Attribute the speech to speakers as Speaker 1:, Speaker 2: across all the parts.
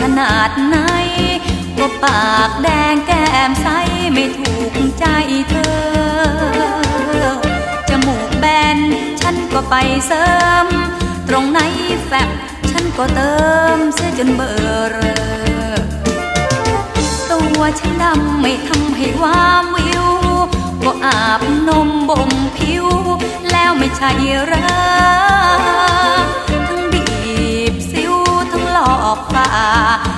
Speaker 1: ขนาดไหนก็ปากแดงแก้มใสไม่ถูกใจเธอ จมูกแบนฉันก็ไปเสริม ตรงไหนแฟบฉันก็เติมเสียจนเบอร์เรอตัวฉันดำไม่ทำให้วามวิวก็อาบนมบ่มผิว แล้วไม่ใช่เรอ อกฟ้า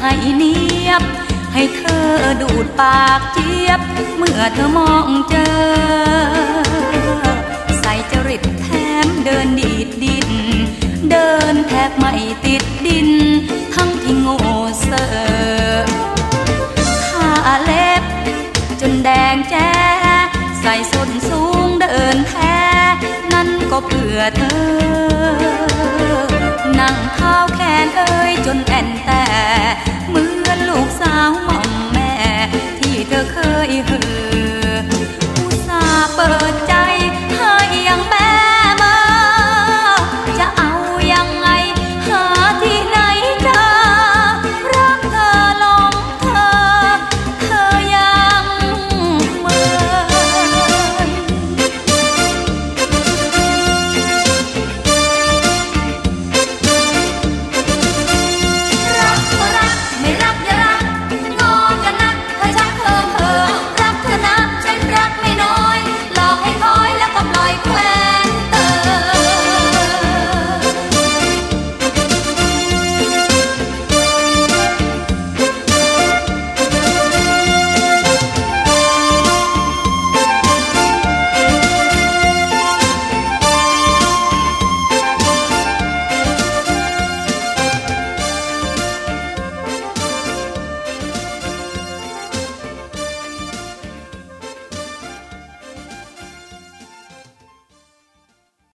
Speaker 1: ให้เนียบ ให้เธอดูดปากเจี๊ยบ เมื่อเธอมองเจอ ใส่จริตแถมเดินดีดดิน เดินแทบไม่ติดดิน ทั้งที่โง่เซอทาเล็บ จนแดงแจ้ใส่ส้นสูงเดินแท้ นั่นก็เพื่อเธอ นั่งเท้าแขนเอ้ยจนแอน